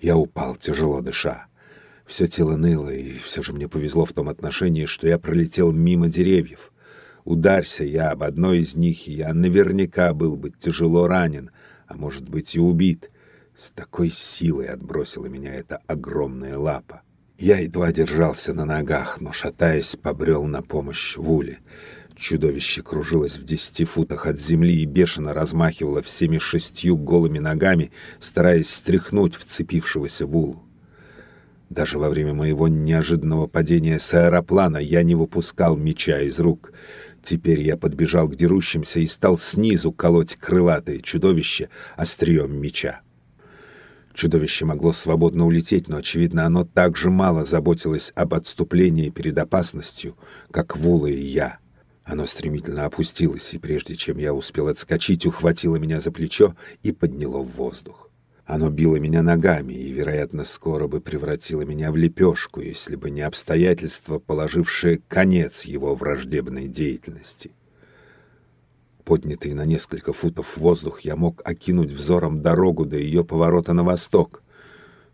Я упал, тяжело дыша. Все тело ныло, и все же мне повезло в том отношении, что я пролетел мимо деревьев. Ударься я об одной из них, и я наверняка был бы тяжело ранен, а может быть и убит. С такой силой отбросила меня эта огромная лапа. Я едва держался на ногах, но, шатаясь, побрел на помощь Вуле. Чудовище кружилось в десяти футах от земли и бешено размахивало всеми шестью голыми ногами, стараясь стряхнуть вцепившегося Вулу. Даже во время моего неожиданного падения с аэроплана я не выпускал меча из рук. Теперь я подбежал к дерущимся и стал снизу колоть крылатое чудовище острием меча. Чудовище могло свободно улететь, но, очевидно, оно так же мало заботилось об отступлении перед опасностью, как Вула и я. Оно стремительно опустилось, и прежде чем я успел отскочить, ухватило меня за плечо и подняло в воздух. Оно било меня ногами и, вероятно, скоро бы превратило меня в лепешку, если бы не обстоятельства, положившие конец его враждебной деятельности. Поднятый на несколько футов в воздух, я мог окинуть взором дорогу до ее поворота на восток.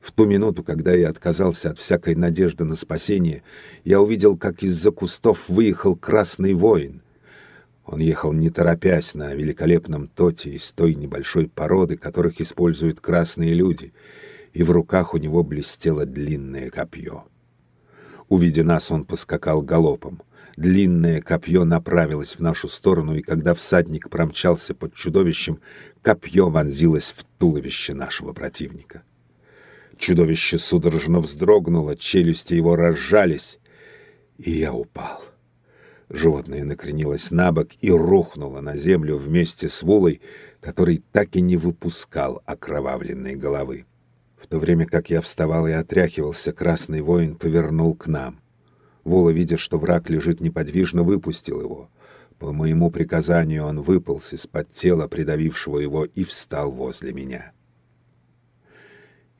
В ту минуту, когда я отказался от всякой надежды на спасение, я увидел, как из-за кустов выехал красный воин. Он ехал не торопясь на великолепном тоте из той небольшой породы, которых используют красные люди, и в руках у него блестело длинное копье. Увидя нас, он поскакал галопом. Длинное копье направилось в нашу сторону, и когда всадник промчался под чудовищем, копье вонзилось в туловище нашего противника. Чудовище судорожно вздрогнуло, челюсти его разжались, и я упал. Животное накренилось на бок и рухнуло на землю вместе с Вулой, который так и не выпускал окровавленной головы. В то время как я вставал и отряхивался, красный воин повернул к нам. Вола, видя, что враг лежит неподвижно, выпустил его. По моему приказанию он выполз из-под тела, придавившего его, и встал возле меня.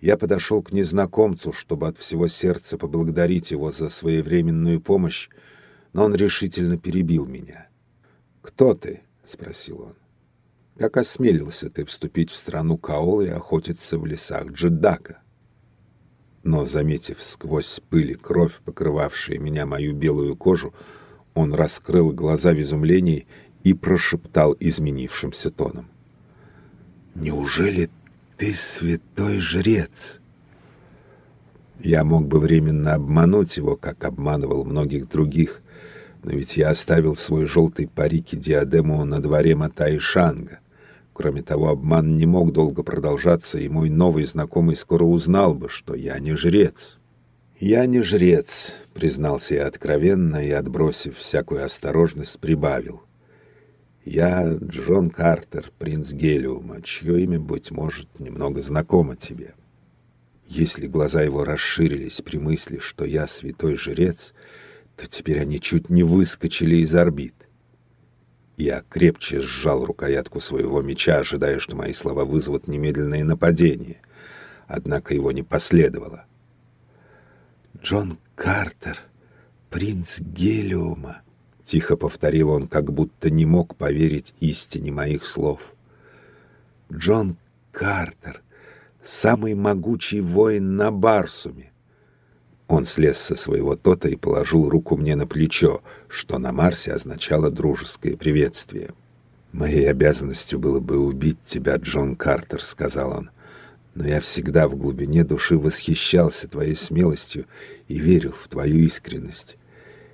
Я подошел к незнакомцу, чтобы от всего сердца поблагодарить его за своевременную помощь, но он решительно перебил меня. «Кто ты?» — спросил он. «Как осмелился ты вступить в страну Каола и охотиться в лесах Джедака?» но, заметив сквозь пыль и кровь, покрывавшие меня мою белую кожу, он раскрыл глаза в изумлении и прошептал изменившимся тоном. «Неужели ты святой жрец?» Я мог бы временно обмануть его, как обманывал многих других, но ведь я оставил свой желтый парик и диадему на дворе Матаишанга. Кроме того, обман не мог долго продолжаться, и мой новый знакомый скоро узнал бы, что я не жрец. «Я не жрец», — признался я откровенно и, отбросив всякую осторожность, прибавил. «Я Джон Картер, принц Гелиума, чье имя, быть может, немного знакомо тебе». Если глаза его расширились при мысли, что я святой жрец, то теперь они чуть не выскочили из орбит. Я крепче сжал рукоятку своего меча, ожидая, что мои слова вызовут немедленное нападение. Однако его не последовало. «Джон Картер, принц Гелиума», — тихо повторил он, как будто не мог поверить истине моих слов. «Джон Картер, самый могучий воин на Барсуме, он слез со своего тота и положил руку мне на плечо, что на Марсе означало дружеское приветствие. «Моей обязанностью было бы убить тебя, Джон Картер», — сказал он. «Но я всегда в глубине души восхищался твоей смелостью и верил в твою искренность.